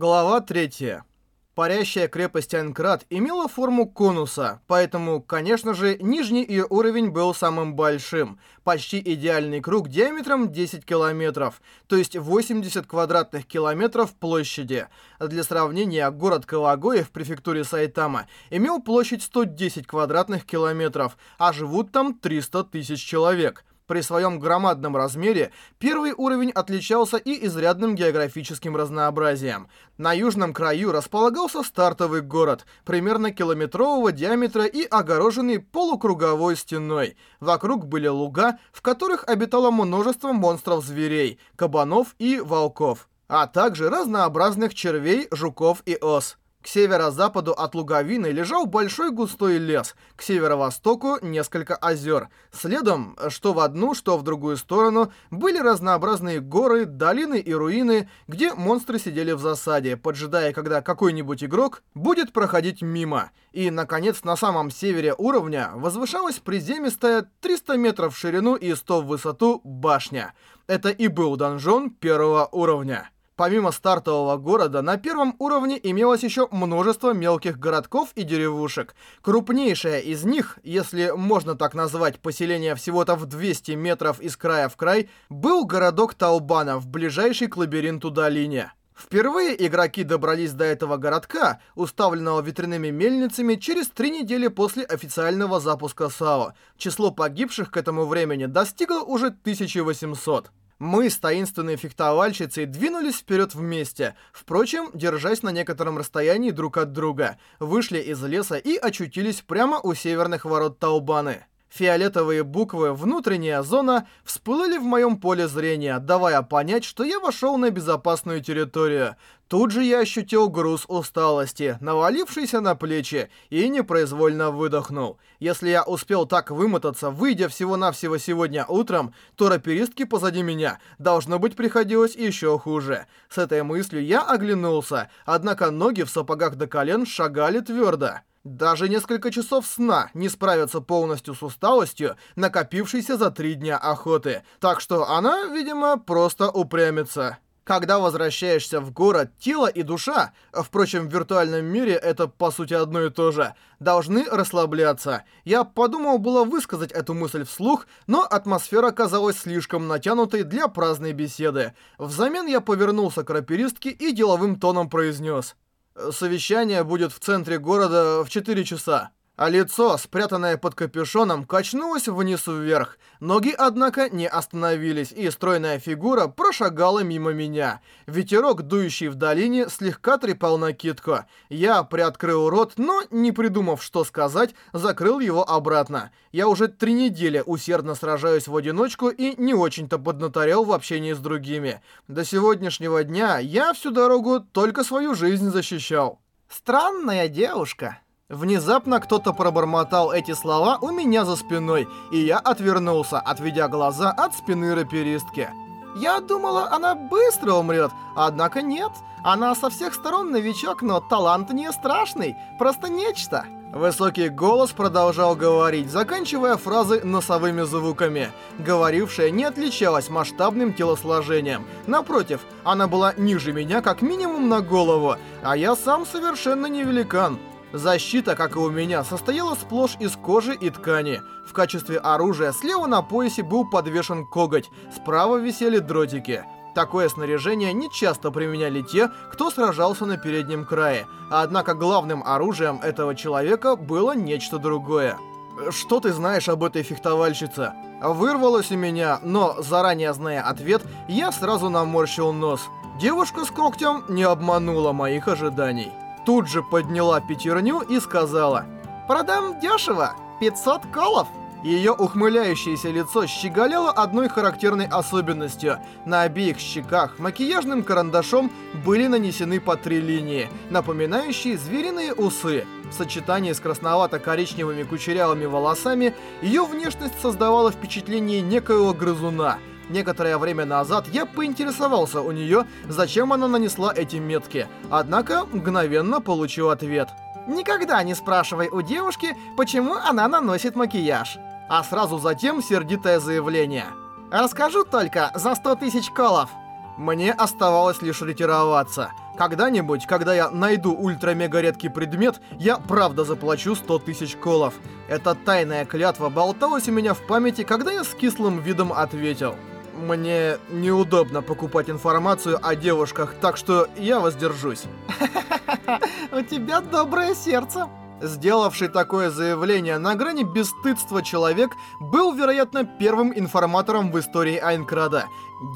Глава 3. Парящая крепость Анкрат имела форму конуса, поэтому, конечно же, нижний ее уровень был самым большим. Почти идеальный круг диаметром 10 километров, то есть 80 квадратных километров площади. Для сравнения, город Калагоя в префектуре Сайтама имел площадь 110 квадратных километров, а живут там 300 тысяч человек. При своем громадном размере первый уровень отличался и изрядным географическим разнообразием. На южном краю располагался стартовый город, примерно километрового диаметра и огороженный полукруговой стеной. Вокруг были луга, в которых обитало множество монстров-зверей, кабанов и волков, а также разнообразных червей, жуков и ос. К северо-западу от луговины лежал большой густой лес, к северо-востоку несколько озер. Следом, что в одну, что в другую сторону, были разнообразные горы, долины и руины, где монстры сидели в засаде, поджидая, когда какой-нибудь игрок будет проходить мимо. И, наконец, на самом севере уровня возвышалась приземистая 300 метров в ширину и 100 в высоту башня. Это и был донжон первого уровня. Помимо стартового города, на первом уровне имелось еще множество мелких городков и деревушек. Крупнейшая из них, если можно так назвать поселение всего-то в 200 метров из края в край, был городок Таубана в ближайшей к лабиринту долине. Впервые игроки добрались до этого городка, уставленного ветряными мельницами, через три недели после официального запуска САО. Число погибших к этому времени достигло уже 1800. Мы с таинственной фехтовальщицей двинулись вперед вместе, впрочем, держась на некотором расстоянии друг от друга, вышли из леса и очутились прямо у северных ворот Таубаны. Фиолетовые буквы «Внутренняя зона» всплыли в моем поле зрения, давая понять, что я вошел на безопасную территорию. Тут же я ощутил груз усталости, навалившийся на плечи, и непроизвольно выдохнул. Если я успел так вымотаться, выйдя всего-навсего сегодня утром, то раперистки позади меня, должно быть, приходилось еще хуже. С этой мыслью я оглянулся, однако ноги в сапогах до колен шагали твердо. Даже несколько часов сна не справятся полностью с усталостью, накопившейся за три дня охоты. Так что она, видимо, просто упрямится. Когда возвращаешься в город, тело и душа, впрочем, в виртуальном мире это по сути одно и то же, должны расслабляться. Я подумал было высказать эту мысль вслух, но атмосфера казалась слишком натянутой для праздной беседы. Взамен я повернулся к раперистке и деловым тоном произнес. Совещание будет в центре города в 4 часа. А лицо, спрятанное под капюшоном, качнулось вниз вверх. Ноги, однако, не остановились, и стройная фигура прошагала мимо меня. Ветерок, дующий в долине, слегка трепал накидку. Я приоткрыл рот, но, не придумав, что сказать, закрыл его обратно. Я уже три недели усердно сражаюсь в одиночку и не очень-то поднаторел в общении с другими. До сегодняшнего дня я всю дорогу только свою жизнь защищал. «Странная девушка», Внезапно кто-то пробормотал эти слова у меня за спиной, и я отвернулся, отведя глаза от спины раперистки. Я думала, она быстро умрет, однако нет. Она со всех сторон новичок, но талант не страшный, просто нечто. Высокий голос продолжал говорить, заканчивая фразы носовыми звуками. Говорившая не отличалась масштабным телосложением. Напротив, она была ниже меня как минимум на голову, а я сам совершенно не великан. Защита, как и у меня, состояла сплошь из кожи и ткани. В качестве оружия слева на поясе был подвешен коготь, справа висели дротики. Такое снаряжение не часто применяли те, кто сражался на переднем крае. Однако главным оружием этого человека было нечто другое. «Что ты знаешь об этой фехтовальщице?» Вырвалось у меня, но, заранее зная ответ, я сразу наморщил нос. Девушка с когтем не обманула моих ожиданий тут же подняла пятерню и сказала «Продам дешево, 500 колов». Ее ухмыляющееся лицо щеголяло одной характерной особенностью. На обеих щеках макияжным карандашом были нанесены по три линии, напоминающие звериные усы. В сочетании с красновато-коричневыми кучерявыми волосами ее внешность создавала впечатление некоего грызуна – Некоторое время назад я поинтересовался у нее, зачем она нанесла эти метки, однако мгновенно получил ответ. Никогда не спрашивай у девушки, почему она наносит макияж. А сразу затем сердитое заявление. Расскажу только за 100 тысяч колов. Мне оставалось лишь ретироваться. Когда-нибудь, когда я найду ультра-мега-редкий предмет, я правда заплачу 100 тысяч колов. Эта тайная клятва болталась у меня в памяти, когда я с кислым видом ответил. Мне неудобно покупать информацию о девушках, так что я воздержусь. У тебя доброе сердце. Сделавший такое заявление на грани бесстыдства человек был, вероятно, первым информатором в истории Айнкрада.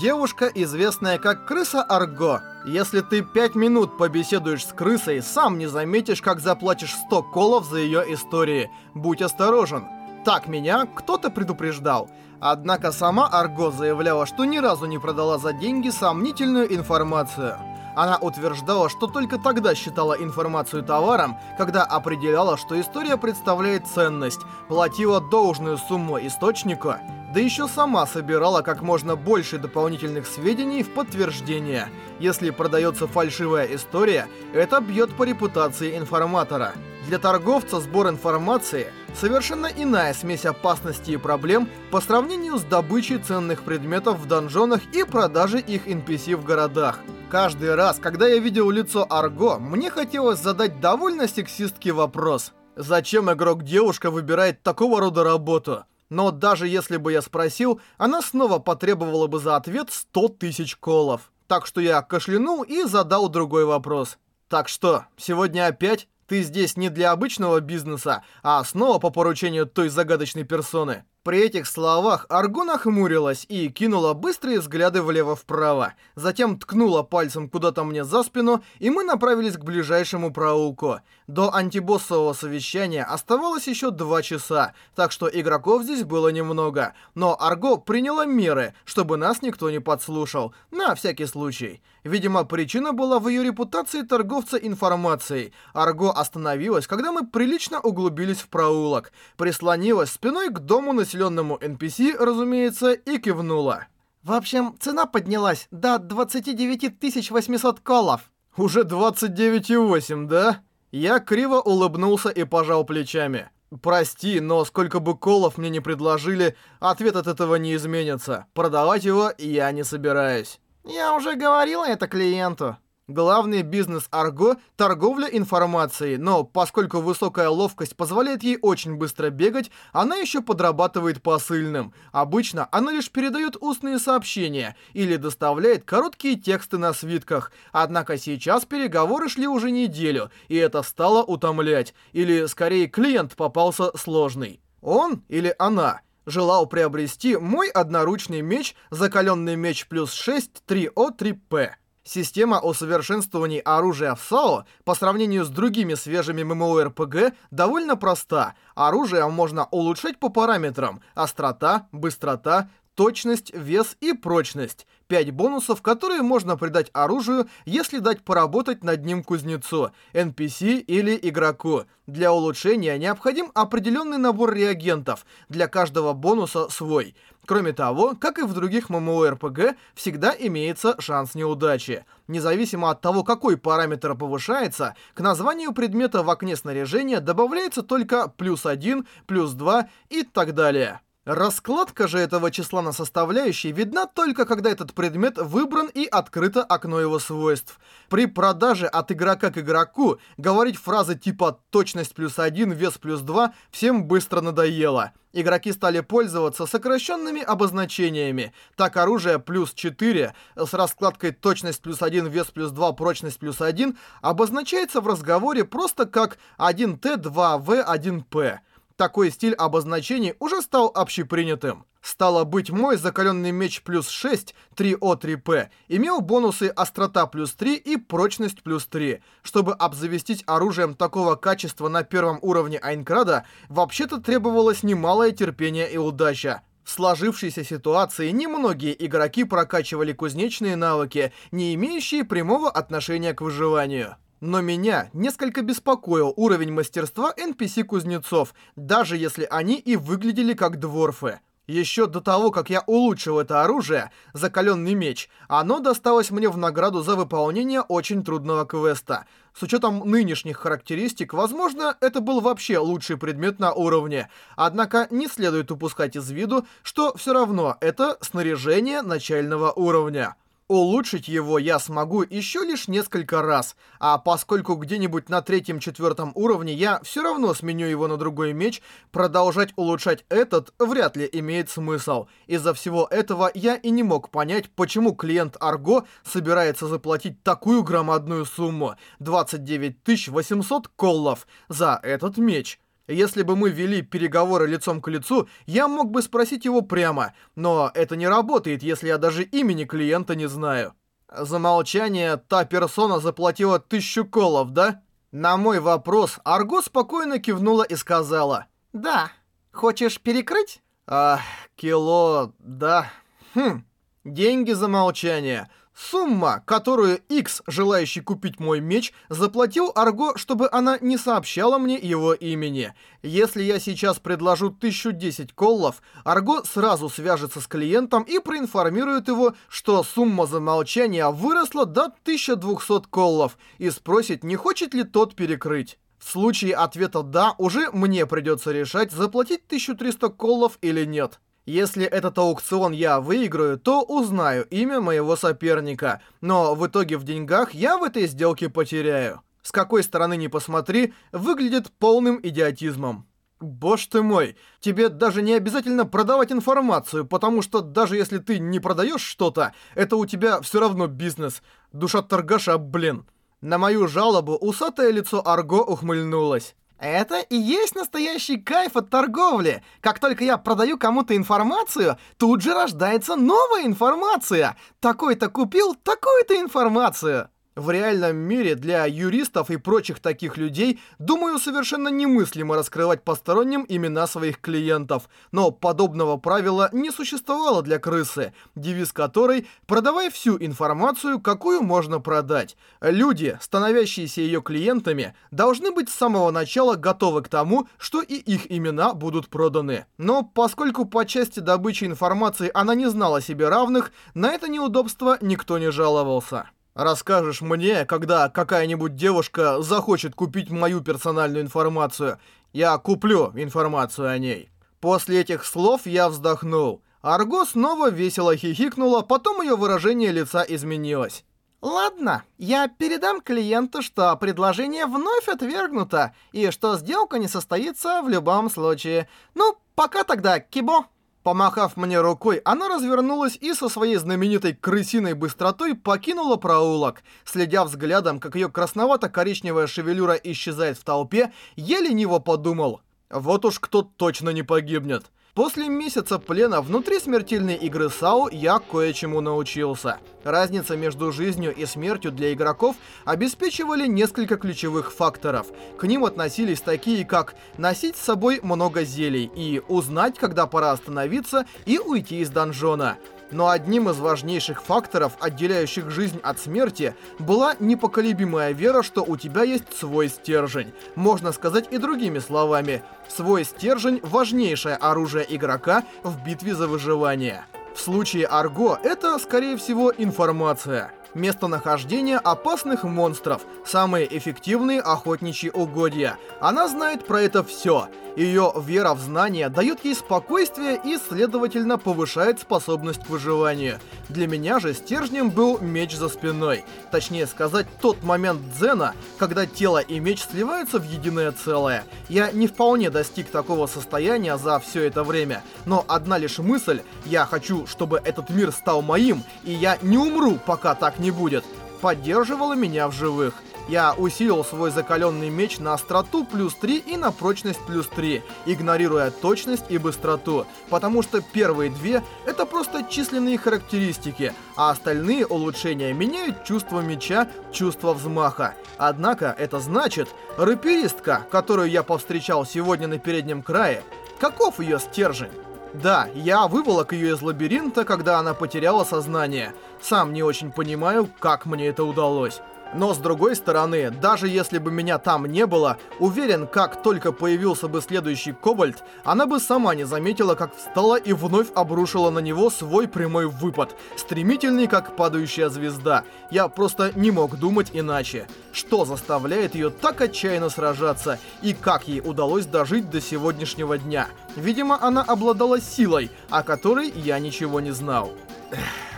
Девушка, известная как крыса Арго. Если ты пять минут побеседуешь с крысой, сам не заметишь, как заплатишь 100 колов за ее истории. Будь осторожен. Так меня кто-то предупреждал. Однако сама Арго заявляла, что ни разу не продала за деньги сомнительную информацию. Она утверждала, что только тогда считала информацию товаром, когда определяла, что история представляет ценность, платила должную сумму источнику, да еще сама собирала как можно больше дополнительных сведений в подтверждение. Если продается фальшивая история, это бьет по репутации информатора. Для торговца сбор информации – совершенно иная смесь опасностей и проблем по сравнению с добычей ценных предметов в донжонах и продажей их NPC в городах. Каждый раз, когда я видел лицо Арго, мне хотелось задать довольно сексистский вопрос. Зачем игрок-девушка выбирает такого рода работу? Но даже если бы я спросил, она снова потребовала бы за ответ 100 тысяч колов. Так что я кашлянул и задал другой вопрос. Так что, сегодня опять? Ты здесь не для обычного бизнеса, а снова по поручению той загадочной персоны. При этих словах Арго нахмурилась и кинула быстрые взгляды влево-вправо. Затем ткнула пальцем куда-то мне за спину, и мы направились к ближайшему проулку. До антибоссового совещания оставалось еще два часа, так что игроков здесь было немного. Но Арго приняла меры, чтобы нас никто не подслушал, на всякий случай. Видимо, причина была в ее репутации торговца информацией. Арго остановилась, когда мы прилично углубились в проулок. Прислонилась спиной к дому на населенному NPC, разумеется, и кивнула. В общем, цена поднялась до 29 800 колов. Уже 29,8, да? Я криво улыбнулся и пожал плечами. Прости, но сколько бы колов мне не предложили, ответ от этого не изменится. Продавать его я не собираюсь. Я уже говорила это клиенту. Главный бизнес Арго – торговля информацией, но поскольку высокая ловкость позволяет ей очень быстро бегать, она еще подрабатывает посыльным. Обычно она лишь передает устные сообщения или доставляет короткие тексты на свитках. Однако сейчас переговоры шли уже неделю, и это стало утомлять. Или, скорее, клиент попался сложный. Он или она – желал приобрести мой одноручный меч, закаленный меч плюс 6 3О3П. Система усовершенствований оружия в САО по сравнению с другими свежими ММО-РПГ довольно проста. Оружие можно улучшать по параметрам острота, быстрота, точность, вес и прочность. 5 бонусов, которые можно придать оружию, если дать поработать над ним кузнецу, NPC или игроку. Для улучшения необходим определенный набор реагентов, для каждого бонуса свой. Кроме того, как и в других MMORPG, всегда имеется шанс неудачи. Независимо от того, какой параметр повышается, к названию предмета в окне снаряжения добавляется только плюс 1, плюс 2 и так далее. Раскладка же этого числа на составляющие видна только когда этот предмет выбран и открыто окно его свойств. При продаже от игрока к игроку говорить фразы типа «точность плюс 1, вес плюс 2» всем быстро надоело. Игроки стали пользоваться сокращенными обозначениями. Так оружие плюс 4 с раскладкой точность плюс 1, вес плюс 2, прочность плюс 1 обозначается в разговоре просто как 1Т, 2В, 1П. Такой стиль обозначений уже стал общепринятым. Стало быть, мой закаленный меч плюс 6, 3О3П, имел бонусы острота плюс 3 и прочность плюс 3. Чтобы обзавестись оружием такого качества на первом уровне Айнкрада, вообще-то требовалось немалое терпение и удача. В сложившейся ситуации немногие игроки прокачивали кузнечные навыки, не имеющие прямого отношения к выживанию. Но меня несколько беспокоил уровень мастерства NPC-кузнецов, даже если они и выглядели как дворфы. Еще до того, как я улучшил это оружие, закаленный меч, оно досталось мне в награду за выполнение очень трудного квеста. С учетом нынешних характеристик, возможно, это был вообще лучший предмет на уровне. Однако не следует упускать из виду, что все равно это снаряжение начального уровня. Улучшить его я смогу еще лишь несколько раз, а поскольку где-нибудь на третьем-четвертом уровне я все равно сменю его на другой меч, продолжать улучшать этот вряд ли имеет смысл. Из-за всего этого я и не мог понять, почему клиент Арго собирается заплатить такую громадную сумму — 29 800 коллов за этот меч. Если бы мы вели переговоры лицом к лицу, я мог бы спросить его прямо, но это не работает, если я даже имени клиента не знаю. За молчание та персона заплатила тысячу колов, да? На мой вопрос Арго спокойно кивнула и сказала. «Да. Хочешь перекрыть?» «А, кило... да. Хм. Деньги за молчание». Сумма, которую X, желающий купить мой меч, заплатил Арго, чтобы она не сообщала мне его имени. Если я сейчас предложу 1010 коллов, Арго сразу свяжется с клиентом и проинформирует его, что сумма за молчание выросла до 1200 коллов и спросит, не хочет ли тот перекрыть. В случае ответа «да» уже мне придется решать, заплатить 1300 коллов или нет. Если этот аукцион я выиграю, то узнаю имя моего соперника, но в итоге в деньгах я в этой сделке потеряю. С какой стороны ни посмотри, выглядит полным идиотизмом. Боже ты мой, тебе даже не обязательно продавать информацию, потому что даже если ты не продаешь что-то, это у тебя все равно бизнес. Душа торгаша, блин. На мою жалобу усатое лицо Арго ухмыльнулось. Это и есть настоящий кайф от торговли. Как только я продаю кому-то информацию, тут же рождается новая информация. Такой-то купил такую-то информацию. В реальном мире для юристов и прочих таких людей, думаю, совершенно немыслимо раскрывать посторонним имена своих клиентов. Но подобного правила не существовало для крысы, девиз которой «продавай всю информацию, какую можно продать». Люди, становящиеся ее клиентами, должны быть с самого начала готовы к тому, что и их имена будут проданы. Но поскольку по части добычи информации она не знала себе равных, на это неудобство никто не жаловался. Расскажешь мне, когда какая-нибудь девушка захочет купить мою персональную информацию. Я куплю информацию о ней. После этих слов я вздохнул. Арго снова весело хихикнула, потом ее выражение лица изменилось. Ладно, я передам клиенту, что предложение вновь отвергнуто, и что сделка не состоится в любом случае. Ну, пока тогда, Кибо. Помахав мне рукой, она развернулась и со своей знаменитой крысиной быстротой покинула проулок. Следя взглядом, как ее красновато-коричневая шевелюра исчезает в толпе, я лениво подумал, вот уж кто точно не погибнет. После месяца плена внутри смертельной игры САУ я кое-чему научился. Разница между жизнью и смертью для игроков обеспечивали несколько ключевых факторов. К ним относились такие, как носить с собой много зелий и узнать, когда пора остановиться и уйти из донжона. Но одним из важнейших факторов, отделяющих жизнь от смерти, была непоколебимая вера, что у тебя есть свой стержень. Можно сказать и другими словами, свой стержень – важнейшее оружие игрока в битве за выживание. В случае Арго это, скорее всего, информация. Местонахождение опасных монстров, самые эффективные охотничьи угодья. Она знает про это все – ее вера в знания дает ей спокойствие и, следовательно, повышает способность к выживанию. Для меня же стержнем был меч за спиной. Точнее сказать, тот момент дзена, когда тело и меч сливаются в единое целое. Я не вполне достиг такого состояния за все это время, но одна лишь мысль «я хочу, чтобы этот мир стал моим, и я не умру, пока так не будет», поддерживала меня в живых. Я усилил свой закаленный меч на остроту плюс 3 и на прочность плюс 3, игнорируя точность и быстроту, потому что первые две — это просто численные характеристики, а остальные улучшения меняют чувство меча, чувство взмаха. Однако это значит, рапиристка, которую я повстречал сегодня на переднем крае, каков ее стержень? Да, я выволок ее из лабиринта, когда она потеряла сознание. Сам не очень понимаю, как мне это удалось. Но с другой стороны, даже если бы меня там не было, уверен, как только появился бы следующий Кобальт, она бы сама не заметила, как встала и вновь обрушила на него свой прямой выпад, стремительный, как падающая звезда. Я просто не мог думать иначе. Что заставляет ее так отчаянно сражаться, и как ей удалось дожить до сегодняшнего дня? Видимо, она обладала силой, о которой я ничего не знал.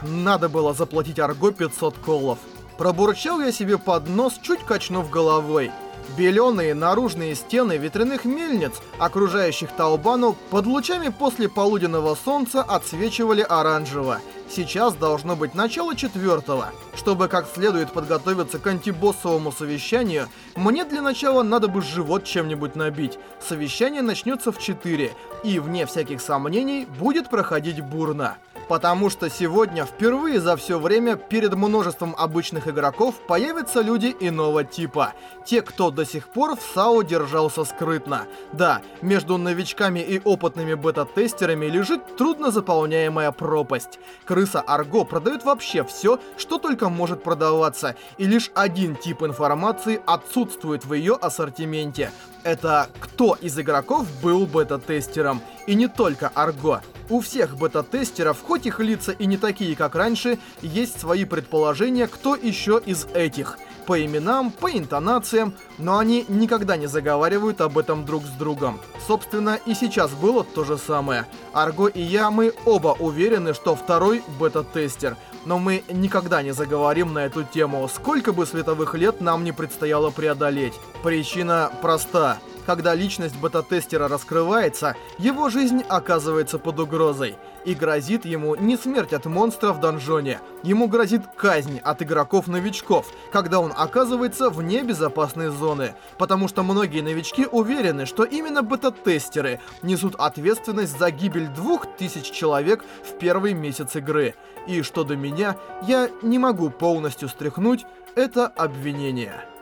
надо было заплатить Арго 500 колов. Пробурчал я себе под нос, чуть качнув головой. Беленые наружные стены ветряных мельниц, окружающих Таубану, под лучами после полуденного солнца отсвечивали оранжево. Сейчас должно быть начало четвертого. Чтобы как следует подготовиться к антибоссовому совещанию, мне для начала надо бы живот чем-нибудь набить. Совещание начнется в 4, и, вне всяких сомнений, будет проходить бурно. Потому что сегодня впервые за все время перед множеством обычных игроков появятся люди иного типа. Те, кто до сих пор в САУ держался скрытно. Да, между новичками и опытными бета-тестерами лежит трудно заполняемая пропасть. Крыса Арго продает вообще все, что только может продаваться, и лишь один тип информации отсутствует в ее ассортименте. Это кто из игроков был бета-тестером. И не только Арго. У всех бета-тестеров, хоть их лица и не такие, как раньше, есть свои предположения, кто еще из этих. По именам, по интонациям, но они никогда не заговаривают об этом друг с другом. Собственно, и сейчас было то же самое. Арго и я, мы оба уверены, что второй бета-тестер. Но мы никогда не заговорим на эту тему, сколько бы световых лет нам не предстояло преодолеть. Причина проста. Когда личность бета-тестера раскрывается, его жизнь оказывается под угрозой. И грозит ему не смерть от монстра в донжоне, ему грозит казнь от игроков-новичков, когда он оказывается вне безопасной зоны. Потому что многие новички уверены, что именно бета-тестеры несут ответственность за гибель двух тысяч человек в первый месяц игры. И что до меня, я не могу полностью стряхнуть это обвинение.